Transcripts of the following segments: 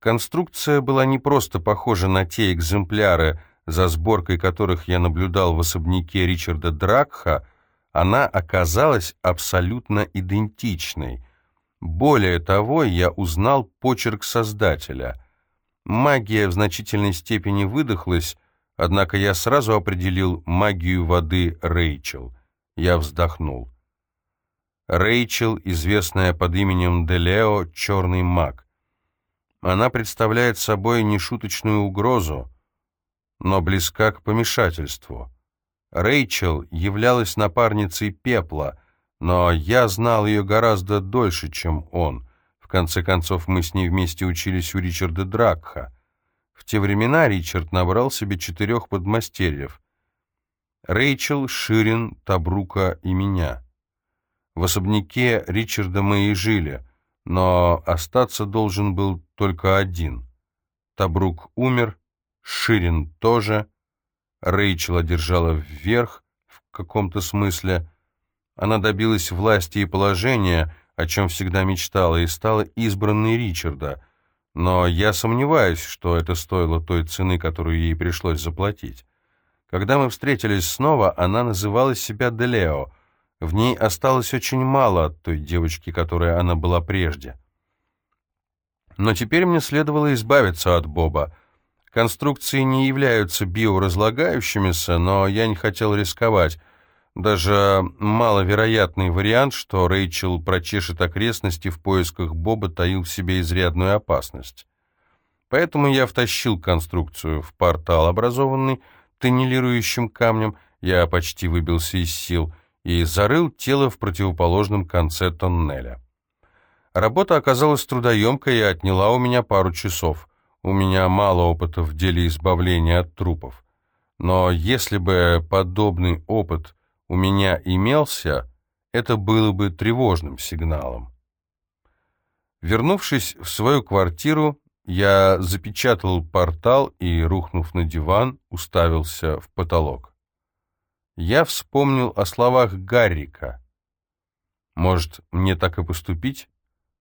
Конструкция была не просто похожа на те экземпляры, за сборкой которых я наблюдал в особняке Ричарда Дракха, она оказалась абсолютно идентичной. Более того, я узнал почерк создателя. Магия в значительной степени выдохлась, однако я сразу определил магию воды Рэйчел. Я вздохнул. Рэйчел, известная под именем Делео, черный маг. Она представляет собой нешуточную угрозу, но близка к помешательству. Рэйчел являлась напарницей Пепла, но я знал ее гораздо дольше, чем он. В конце концов, мы с ней вместе учились у Ричарда Дракха. В те времена Ричард набрал себе четырех подмастерьев. Рэйчел, Ширин, Табрука и меня. В особняке Ричарда мы и жили, но остаться должен был только один. Табрук умер, Ширин тоже. Рэйчел одержала вверх в каком-то смысле. Она добилась власти и положения, о чем всегда мечтала, и стала избранной Ричарда. Но я сомневаюсь, что это стоило той цены, которую ей пришлось заплатить. Когда мы встретились снова, она называла себя Делео — в ней осталось очень мало от той девочки, которой она была прежде. Но теперь мне следовало избавиться от Боба. Конструкции не являются биоразлагающимися, но я не хотел рисковать. Даже маловероятный вариант, что Рэйчел прочешет окрестности в поисках Боба, таил в себе изрядную опасность. Поэтому я втащил конструкцию в портал, образованный тоннелирующим камнем. Я почти выбился из сил — и зарыл тело в противоположном конце тоннеля. Работа оказалась трудоемкой и отняла у меня пару часов. У меня мало опыта в деле избавления от трупов. Но если бы подобный опыт у меня имелся, это было бы тревожным сигналом. Вернувшись в свою квартиру, я запечатал портал и, рухнув на диван, уставился в потолок я вспомнил о словах Гаррика. Может, мне так и поступить?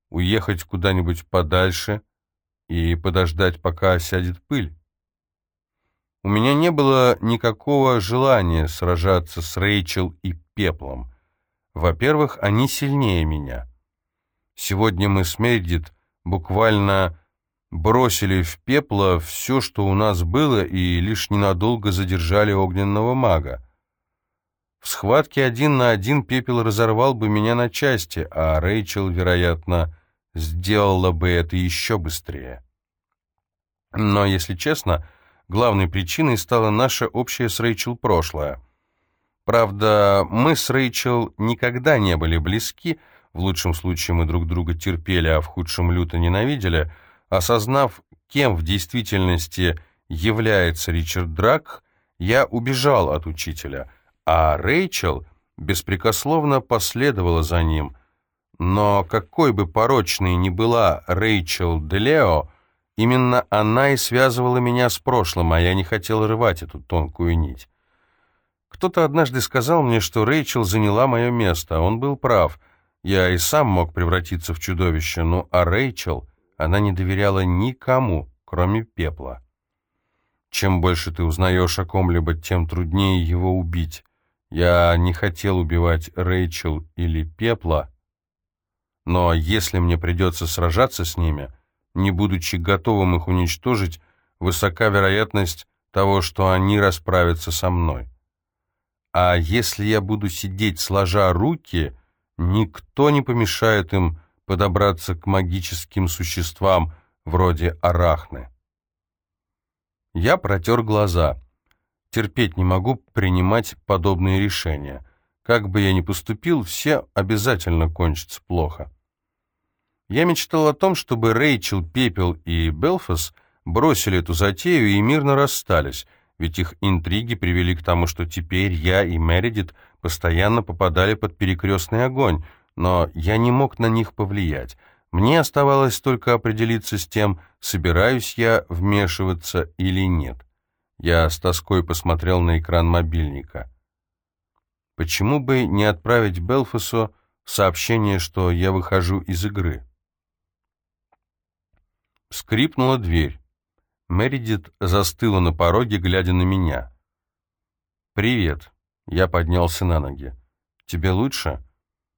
Уехать куда-нибудь подальше и подождать, пока осядет пыль? У меня не было никакого желания сражаться с Рэйчел и Пеплом. Во-первых, они сильнее меня. Сегодня мы с Мередит буквально бросили в пепло все, что у нас было, и лишь ненадолго задержали огненного мага. В схватке один на один пепел разорвал бы меня на части, а Рэйчел, вероятно, сделала бы это еще быстрее. Но, если честно, главной причиной стало наше общее с Рэйчел прошлое. Правда, мы с Рэйчел никогда не были близки, в лучшем случае мы друг друга терпели, а в худшем люто ненавидели, осознав, кем в действительности является Ричард Драк, я убежал от учителя — а Рэйчел беспрекословно последовала за ним. Но какой бы порочной ни была Рэйчел Делео, именно она и связывала меня с прошлым, а я не хотел рвать эту тонкую нить. Кто-то однажды сказал мне, что Рэйчел заняла мое место, он был прав. Я и сам мог превратиться в чудовище, ну а Рэйчел, она не доверяла никому, кроме пепла. Чем больше ты узнаешь о ком-либо, тем труднее его убить. Я не хотел убивать Рэйчел или Пепла, но если мне придется сражаться с ними, не будучи готовым их уничтожить, высока вероятность того, что они расправятся со мной. А если я буду сидеть сложа руки, никто не помешает им подобраться к магическим существам вроде арахны. Я протер глаза — Терпеть не могу принимать подобные решения. Как бы я ни поступил, все обязательно кончатся плохо. Я мечтал о том, чтобы Рэйчел, Пепел и Белфас бросили эту затею и мирно расстались, ведь их интриги привели к тому, что теперь я и Мередит постоянно попадали под перекрестный огонь, но я не мог на них повлиять. Мне оставалось только определиться с тем, собираюсь я вмешиваться или нет. Я с тоской посмотрел на экран мобильника. Почему бы не отправить Белфасу сообщение, что я выхожу из игры? Скрипнула дверь. Мередит застыла на пороге, глядя на меня. «Привет». Я поднялся на ноги. «Тебе лучше?»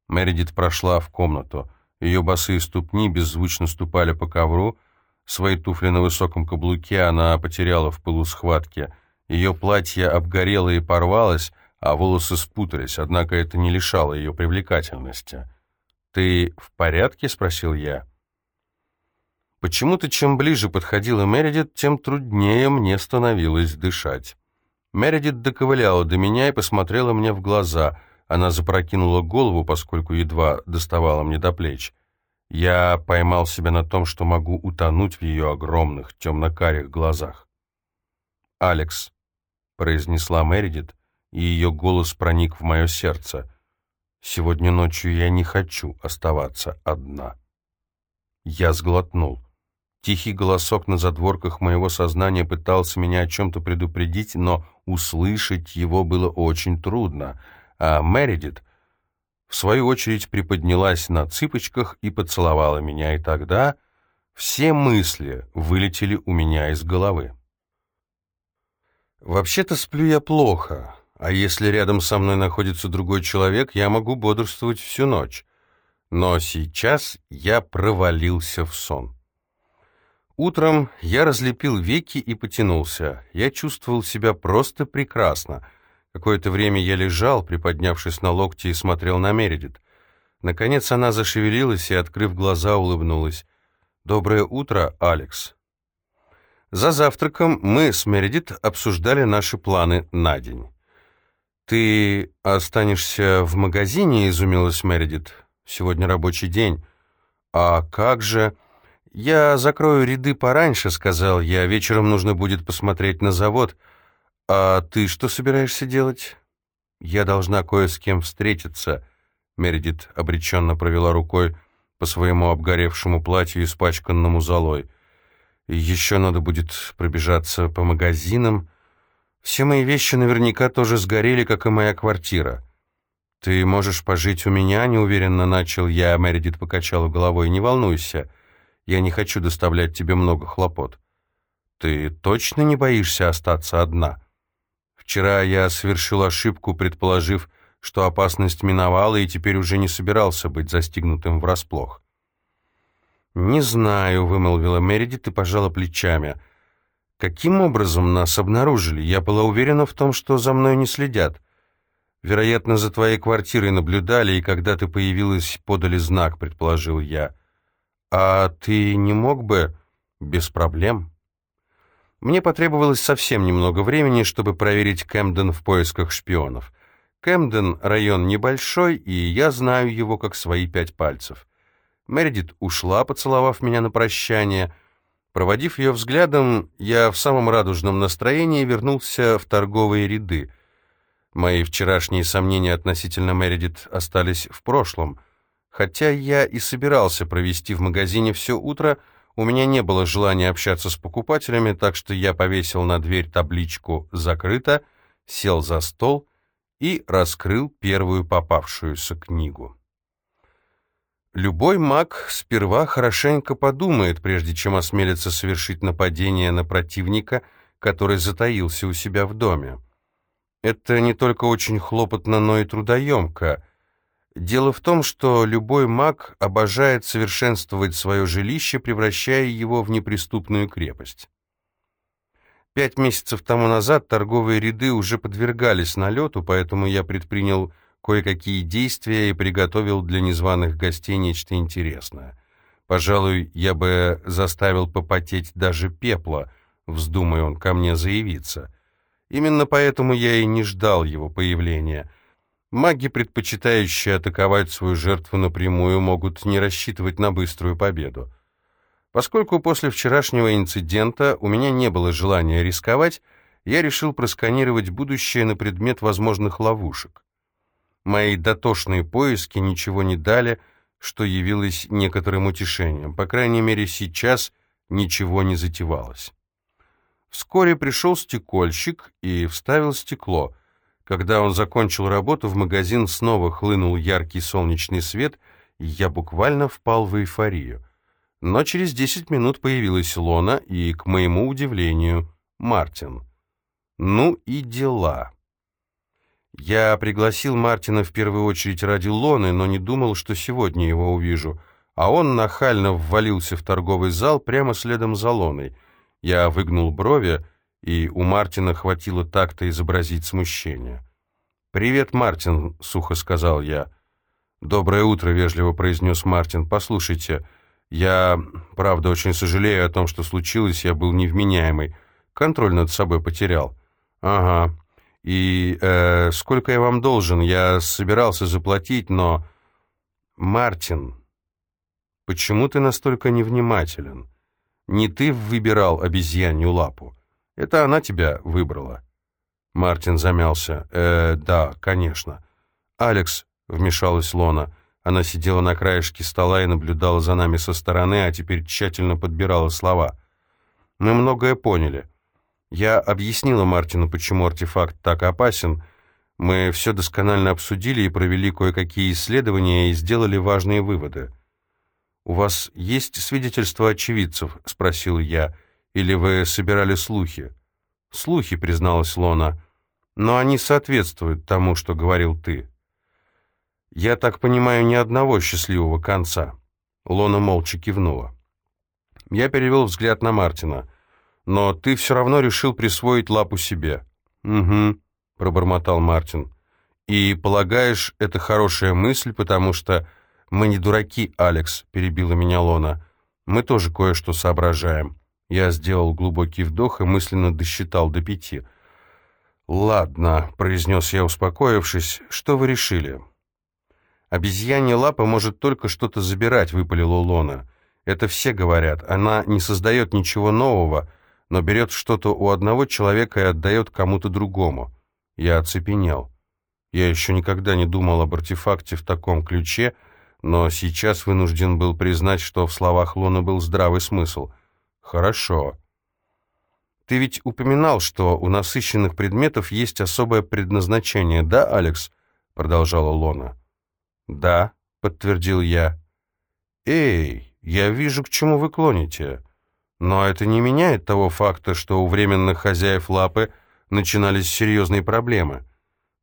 Мередит прошла в комнату. Ее босые ступни беззвучно ступали по ковру. Свои туфли на высоком каблуке она потеряла в пылу схватки. Ее платье обгорело и порвалось, а волосы спутались, однако это не лишало ее привлекательности. «Ты в порядке?» — спросил я. Почему-то чем ближе подходила Мередит, тем труднее мне становилось дышать. Мередит доковыляла до меня и посмотрела мне в глаза. Она запрокинула голову, поскольку едва доставала мне до плеч. Я поймал себя на том, что могу утонуть в ее огромных темно-карих глазах. «Алекс», — произнесла Мередит, и ее голос проник в мое сердце. «Сегодня ночью я не хочу оставаться одна». Я сглотнул. Тихий голосок на задворках моего сознания пытался меня о чем-то предупредить, но услышать его было очень трудно, а Мередит, в свою очередь, приподнялась на цыпочках и поцеловала меня, и тогда все мысли вылетели у меня из головы. Вообще-то сплю я плохо, а если рядом со мной находится другой человек, я могу бодрствовать всю ночь. Но сейчас я провалился в сон. Утром я разлепил веки и потянулся. Я чувствовал себя просто прекрасно. Какое-то время я лежал, приподнявшись на локти, и смотрел на Мередит. Наконец она зашевелилась и, открыв глаза, улыбнулась. «Доброе утро, Алекс». За завтраком мы с Мередит обсуждали наши планы на день. «Ты останешься в магазине?» — изумилась Мередит. «Сегодня рабочий день». «А как же...» «Я закрою ряды пораньше», — сказал я. «Вечером нужно будет посмотреть на завод. А ты что собираешься делать?» «Я должна кое с кем встретиться», — Мередит обреченно провела рукой по своему обгоревшему платью, испачканному золой. «Еще надо будет пробежаться по магазинам. Все мои вещи наверняка тоже сгорели, как и моя квартира». «Ты можешь пожить у меня?» — неуверенно начал я. Мередит покачала головой. «Не волнуйся». Я не хочу доставлять тебе много хлопот. Ты точно не боишься остаться одна? Вчера я совершил ошибку, предположив, что опасность миновала, и теперь уже не собирался быть застигнутым врасплох. «Не знаю», — вымолвила Мередит и пожала плечами. «Каким образом нас обнаружили? Я была уверена в том, что за мной не следят. Вероятно, за твоей квартирой наблюдали, и когда ты появилась, подали знак», — предположил я. «А ты не мог бы...» «Без проблем». Мне потребовалось совсем немного времени, чтобы проверить Кэмден в поисках шпионов. Кэмден — район небольшой, и я знаю его как свои пять пальцев. Мередит ушла, поцеловав меня на прощание. Проводив ее взглядом, я в самом радужном настроении вернулся в торговые ряды. Мои вчерашние сомнения относительно Мередит остались в прошлом — Хотя я и собирался провести в магазине все утро, у меня не было желания общаться с покупателями, так что я повесил на дверь табличку «Закрыто», сел за стол и раскрыл первую попавшуюся книгу. Любой маг сперва хорошенько подумает, прежде чем осмелится совершить нападение на противника, который затаился у себя в доме. Это не только очень хлопотно, но и трудоемко — Дело в том, что любой маг обожает совершенствовать свое жилище, превращая его в неприступную крепость. Пять месяцев тому назад торговые ряды уже подвергались налету, поэтому я предпринял кое-какие действия и приготовил для незваных гостей нечто интересное. Пожалуй, я бы заставил попотеть даже пепла, вздумая он ко мне заявиться. Именно поэтому я и не ждал его появления — Маги, предпочитающие атаковать свою жертву напрямую, могут не рассчитывать на быструю победу. Поскольку после вчерашнего инцидента у меня не было желания рисковать, я решил просканировать будущее на предмет возможных ловушек. Мои дотошные поиски ничего не дали, что явилось некоторым утешением. По крайней мере, сейчас ничего не затевалось. Вскоре пришел стекольщик и вставил стекло — когда он закончил работу, в магазин снова хлынул яркий солнечный свет, и я буквально впал в эйфорию. Но через десять минут появилась Лона и, к моему удивлению, Мартин. Ну и дела. Я пригласил Мартина в первую очередь ради Лоны, но не думал, что сегодня его увижу, а он нахально ввалился в торговый зал прямо следом за Лоной. Я выгнул брови, и у Мартина хватило так-то изобразить смущение. «Привет, Мартин», — сухо сказал я. «Доброе утро», — вежливо произнес Мартин. «Послушайте, я, правда, очень сожалею о том, что случилось, я был невменяемый. Контроль над собой потерял». «Ага. И э, сколько я вам должен? Я собирался заплатить, но...» «Мартин, почему ты настолько невнимателен? Не ты выбирал обезьянью лапу. Это она тебя выбрала». Мартин замялся. «Э, да, конечно». «Алекс», — вмешалась Лона, — она сидела на краешке стола и наблюдала за нами со стороны, а теперь тщательно подбирала слова. «Мы многое поняли. Я объяснила Мартину, почему артефакт так опасен. Мы все досконально обсудили и провели кое-какие исследования и сделали важные выводы. «У вас есть свидетельства очевидцев?» — спросил я. «Или вы собирали слухи?» «Слухи», — призналась Лона. «Но они соответствуют тому, что говорил ты». «Я так понимаю, ни одного счастливого конца». Лона молча кивнула. Я перевел взгляд на Мартина. «Но ты все равно решил присвоить лапу себе». «Угу», — пробормотал Мартин. «И полагаешь, это хорошая мысль, потому что...» «Мы не дураки, Алекс», — перебила меня Лона. «Мы тоже кое-что соображаем». Я сделал глубокий вдох и мысленно досчитал до пяти. «Ладно», — произнес я, успокоившись, — «что вы решили?» «Обезьянья лапа может только что-то забирать», — выпалила Лона. «Это все говорят. Она не создает ничего нового, но берет что-то у одного человека и отдает кому-то другому». Я оцепенел. Я еще никогда не думал об артефакте в таком ключе, но сейчас вынужден был признать, что в словах Лоны был здравый смысл — Хорошо. Ты ведь упоминал, что у насыщенных предметов есть особое предназначение, да, Алекс? Продолжала Лона. Да, подтвердил я. Эй, я вижу, к чему вы клоните. Но это не меняет того факта, что у временных хозяев лапы начинались серьезные проблемы.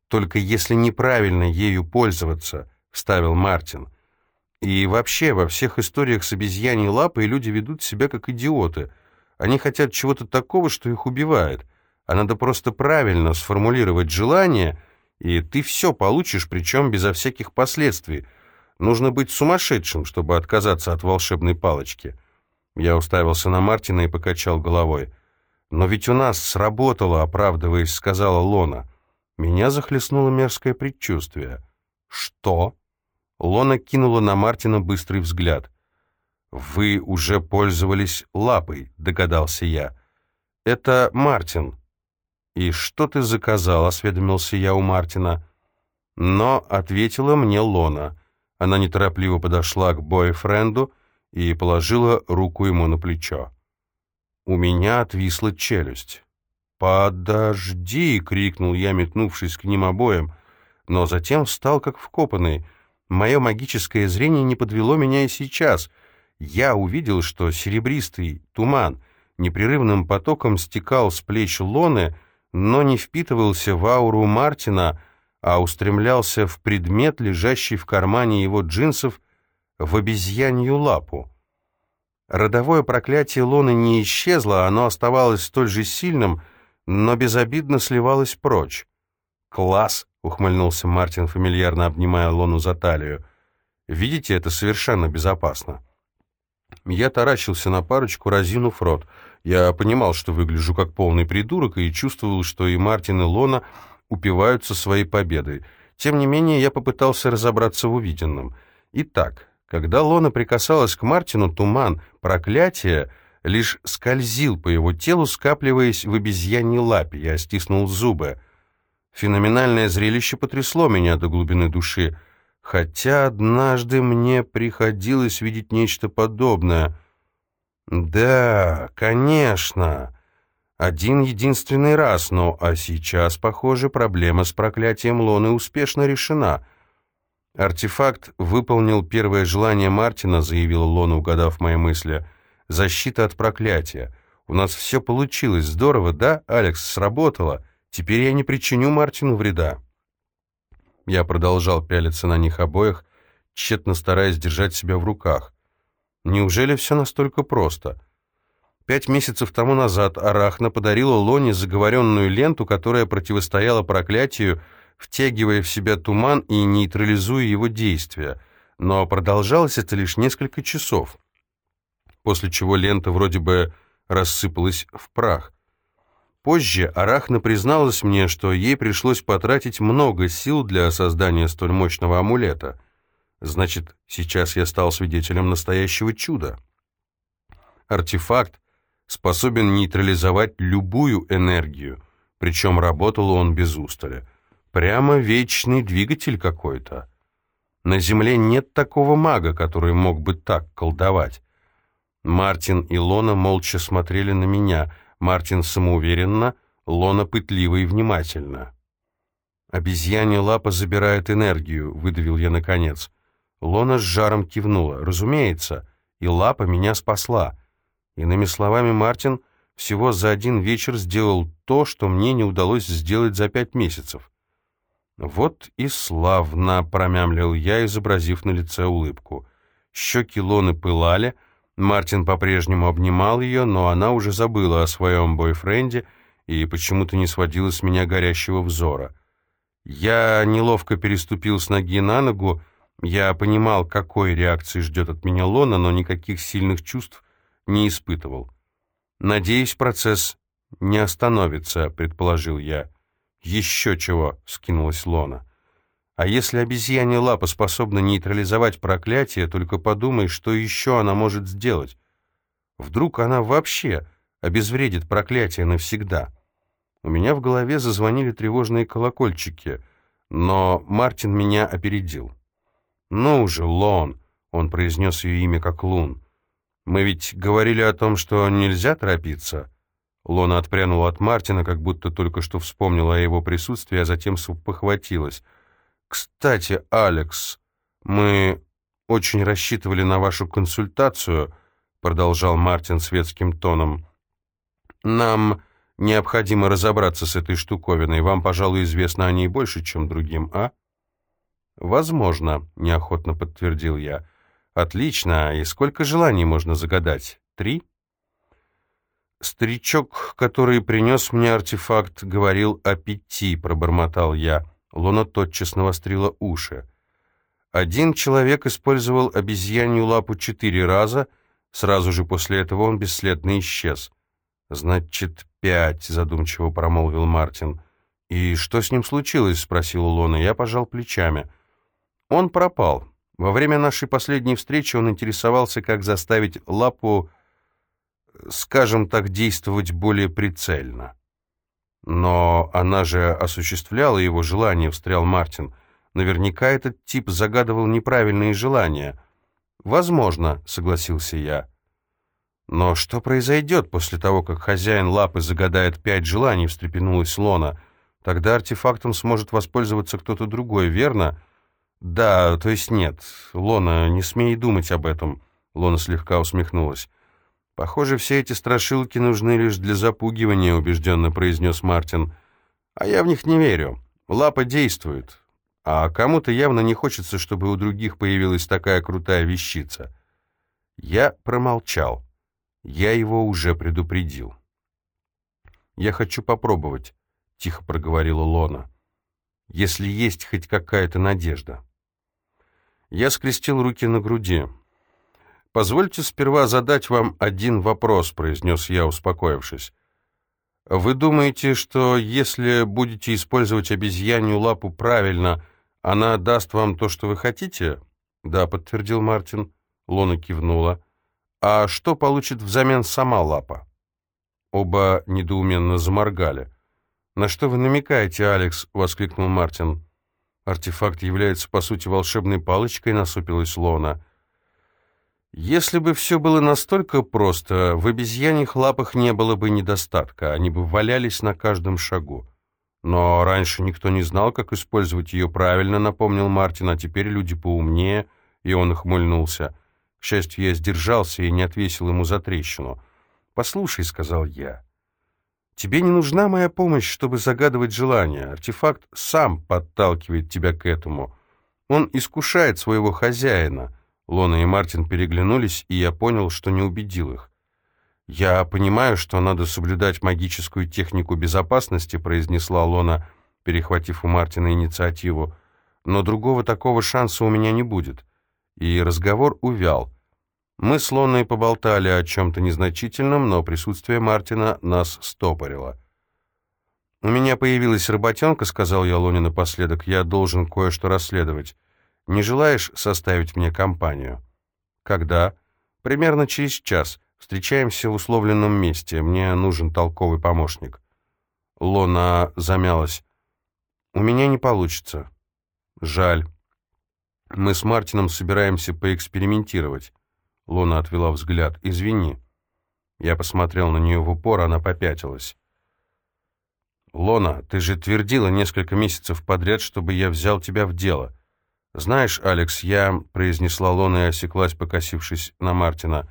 Только если неправильно ею пользоваться, вставил Мартин. И вообще, во всех историях с обезьяньей лапой люди ведут себя как идиоты. Они хотят чего-то такого, что их убивает. А надо просто правильно сформулировать желание, и ты все получишь, причем безо всяких последствий. Нужно быть сумасшедшим, чтобы отказаться от волшебной палочки. Я уставился на Мартина и покачал головой. «Но ведь у нас сработало», — оправдываясь, сказала Лона. Меня захлестнуло мерзкое предчувствие. «Что?» Лона кинула на Мартина быстрый взгляд. «Вы уже пользовались лапой», — догадался я. «Это Мартин». «И что ты заказал?» — осведомился я у Мартина. Но ответила мне Лона. Она неторопливо подошла к бойфренду и положила руку ему на плечо. У меня отвисла челюсть. «Подожди!» — крикнул я, метнувшись к ним обоим, но затем встал как вкопанный — Мое магическое зрение не подвело меня и сейчас. Я увидел, что серебристый туман непрерывным потоком стекал с плеч Лоны, но не впитывался в ауру Мартина, а устремлялся в предмет, лежащий в кармане его джинсов, в обезьянью лапу. Родовое проклятие Лоны не исчезло, оно оставалось столь же сильным, но безобидно сливалось прочь. «Класс!» Ухмыльнулся Мартин, фамильярно обнимая Лону за талию. «Видите, это совершенно безопасно». Я таращился на парочку, разинув рот. Я понимал, что выгляжу как полный придурок, и чувствовал, что и Мартин, и Лона упиваются своей победой. Тем не менее, я попытался разобраться в увиденном. Итак, когда Лона прикасалась к Мартину, туман, проклятие, лишь скользил по его телу, скапливаясь в обезьяньей лапе. Я стиснул зубы. Феноменальное зрелище потрясло меня до глубины души, хотя однажды мне приходилось видеть нечто подобное. Да, конечно, один единственный раз, но а сейчас, похоже, проблема с проклятием Лоны успешно решена. Артефакт выполнил первое желание Мартина, заявила Лона, угадав мои мысли. Защита от проклятия. У нас все получилось. Здорово, да, Алекс? Сработало. Теперь я не причиню Мартину вреда. Я продолжал пялиться на них обоих, тщетно стараясь держать себя в руках. Неужели все настолько просто? Пять месяцев тому назад Арахна подарила Лоне заговоренную ленту, которая противостояла проклятию, втягивая в себя туман и нейтрализуя его действия. Но продолжалось это лишь несколько часов, после чего лента вроде бы рассыпалась в прах. Позже Арахна призналась мне, что ей пришлось потратить много сил для создания столь мощного амулета. Значит, сейчас я стал свидетелем настоящего чуда. Артефакт способен нейтрализовать любую энергию, причем работал он без устали. Прямо вечный двигатель какой-то. На Земле нет такого мага, который мог бы так колдовать. Мартин и Лона молча смотрели на меня — Мартин самоуверенно, Лона пытливо и внимательно. «Обезьянья лапа забирает энергию», — выдавил я наконец. Лона с жаром кивнула. «Разумеется, и лапа меня спасла». Иными словами, Мартин всего за один вечер сделал то, что мне не удалось сделать за пять месяцев. «Вот и славно!» — промямлил я, изобразив на лице улыбку. Щеки Лоны пылали — Мартин по-прежнему обнимал ее, но она уже забыла о своем бойфренде и почему-то не сводила с меня горящего взора. Я неловко переступил с ноги на ногу, я понимал, какой реакции ждет от меня Лона, но никаких сильных чувств не испытывал. «Надеюсь, процесс не остановится», — предположил я. «Еще чего», — скинулась Лона. А если обезьянья лапа способна нейтрализовать проклятие, только подумай, что еще она может сделать. Вдруг она вообще обезвредит проклятие навсегда. У меня в голове зазвонили тревожные колокольчики, но Мартин меня опередил. «Ну уже, Лон!» — он произнес ее имя как Лун. «Мы ведь говорили о том, что нельзя торопиться». Лона отпрянула от Мартина, как будто только что вспомнила о его присутствии, а затем похватилась — «Кстати, Алекс, мы очень рассчитывали на вашу консультацию», продолжал Мартин светским тоном. «Нам необходимо разобраться с этой штуковиной. Вам, пожалуй, известно о ней больше, чем другим, а?» «Возможно», — неохотно подтвердил я. «Отлично. И сколько желаний можно загадать? Три?» «Старичок, который принес мне артефакт, говорил о пяти», — пробормотал я. Луна тотчас навострила уши. Один человек использовал обезьянью лапу четыре раза, сразу же после этого он бесследно исчез. «Значит, пять», — задумчиво промолвил Мартин. «И что с ним случилось?» — спросил Лона. Я пожал плечами. «Он пропал. Во время нашей последней встречи он интересовался, как заставить лапу, скажем так, действовать более прицельно». «Но она же осуществляла его желание», — встрял Мартин. «Наверняка этот тип загадывал неправильные желания». «Возможно», — согласился я. «Но что произойдет после того, как хозяин лапы загадает пять желаний?» — встрепенулась Лона. «Тогда артефактом сможет воспользоваться кто-то другой, верно?» «Да, то есть нет. Лона, не смей думать об этом». Лона слегка усмехнулась. «Похоже, все эти страшилки нужны лишь для запугивания», — убежденно произнес Мартин. «А я в них не верю. Лапа действует. А кому-то явно не хочется, чтобы у других появилась такая крутая вещица». Я промолчал. Я его уже предупредил. «Я хочу попробовать», — тихо проговорила Лона. «Если есть хоть какая-то надежда». Я скрестил руки на груди. «Позвольте сперва задать вам один вопрос», — произнес я, успокоившись. «Вы думаете, что если будете использовать обезьянью лапу правильно, она даст вам то, что вы хотите?» «Да», — подтвердил Мартин. Лона кивнула. «А что получит взамен сама лапа?» Оба недоуменно заморгали. «На что вы намекаете, Алекс?» — воскликнул Мартин. «Артефакт является, по сути, волшебной палочкой», — насупилась Лона. Если бы все было настолько просто, в обезьяньих лапах не было бы недостатка, они бы валялись на каждом шагу. Но раньше никто не знал, как использовать ее правильно, напомнил Мартин, а теперь люди поумнее, и он ухмыльнулся. К счастью, я сдержался и не отвесил ему за трещину. «Послушай», — сказал я, — «тебе не нужна моя помощь, чтобы загадывать желания. Артефакт сам подталкивает тебя к этому. Он искушает своего хозяина». Лона и Мартин переглянулись, и я понял, что не убедил их. «Я понимаю, что надо соблюдать магическую технику безопасности», произнесла Лона, перехватив у Мартина инициативу, «но другого такого шанса у меня не будет». И разговор увял. Мы с Лоной поболтали о чем-то незначительном, но присутствие Мартина нас стопорило. «У меня появилась работенка», — сказал я Лоне напоследок, — «я должен кое-что расследовать. Не желаешь составить мне компанию?» «Когда?» «Примерно через час». Встречаемся в условленном месте. Мне нужен толковый помощник. Лона замялась. У меня не получится. Жаль. Мы с Мартином собираемся поэкспериментировать. Лона отвела взгляд. Извини. Я посмотрел на нее в упор, она попятилась. «Лона, ты же твердила несколько месяцев подряд, чтобы я взял тебя в дело. Знаешь, Алекс, я...» — произнесла Лона и осеклась, покосившись на Мартина.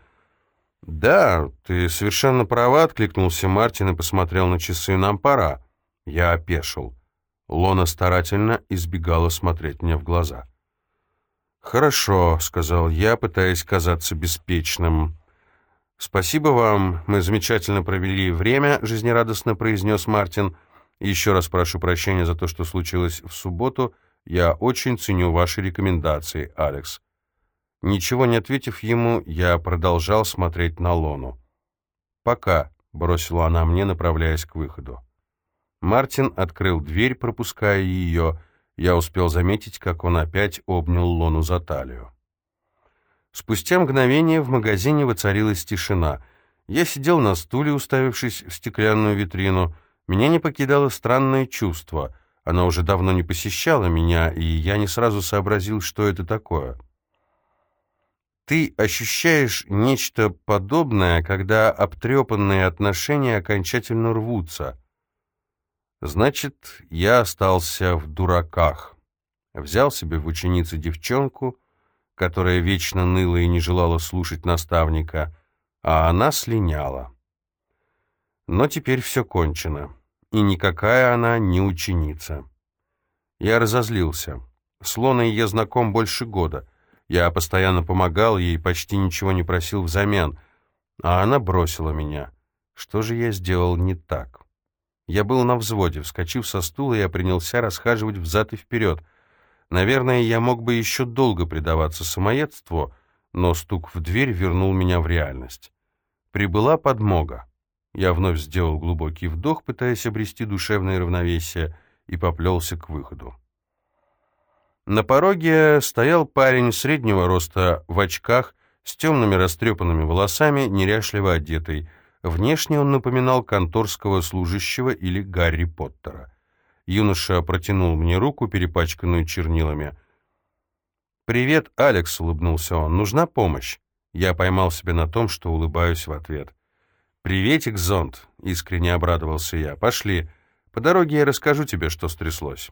«Да, ты совершенно права», — откликнулся Мартин и посмотрел на часы. «Нам пора». Я опешил. Лона старательно избегала смотреть мне в глаза. «Хорошо», — сказал я, пытаясь казаться беспечным. «Спасибо вам, мы замечательно провели время», — жизнерадостно произнес Мартин. «Еще раз прошу прощения за то, что случилось в субботу. Я очень ценю ваши рекомендации, Алекс». Ничего не ответив ему, я продолжал смотреть на Лону. «Пока», — бросила она мне, направляясь к выходу. Мартин открыл дверь, пропуская ее. Я успел заметить, как он опять обнял Лону за талию. Спустя мгновение в магазине воцарилась тишина. Я сидел на стуле, уставившись в стеклянную витрину. Меня не покидало странное чувство. Оно уже давно не посещало меня, и я не сразу сообразил, что это такое. Ты ощущаешь нечто подобное, когда обтрепанные отношения окончательно рвутся. Значит, я остался в дураках. Взял себе в ученицы девчонку, которая вечно ныла и не желала слушать наставника, а она слиняла. Но теперь все кончено, и никакая она не ученица. Я разозлился. С Лоной я знаком больше года — я постоянно помогал ей, почти ничего не просил взамен, а она бросила меня. Что же я сделал не так? Я был на взводе. Вскочив со стула, я принялся расхаживать взад и вперед. Наверное, я мог бы еще долго предаваться самоедству, но стук в дверь вернул меня в реальность. Прибыла подмога. Я вновь сделал глубокий вдох, пытаясь обрести душевное равновесие, и поплелся к выходу. На пороге стоял парень среднего роста в очках, с темными растрепанными волосами, неряшливо одетый. Внешне он напоминал конторского служащего или Гарри Поттера. Юноша протянул мне руку, перепачканную чернилами. «Привет, Алекс», — улыбнулся он. «Нужна помощь?» Я поймал себя на том, что улыбаюсь в ответ. «Приветик, зонт», — искренне обрадовался я. «Пошли. По дороге я расскажу тебе, что стряслось».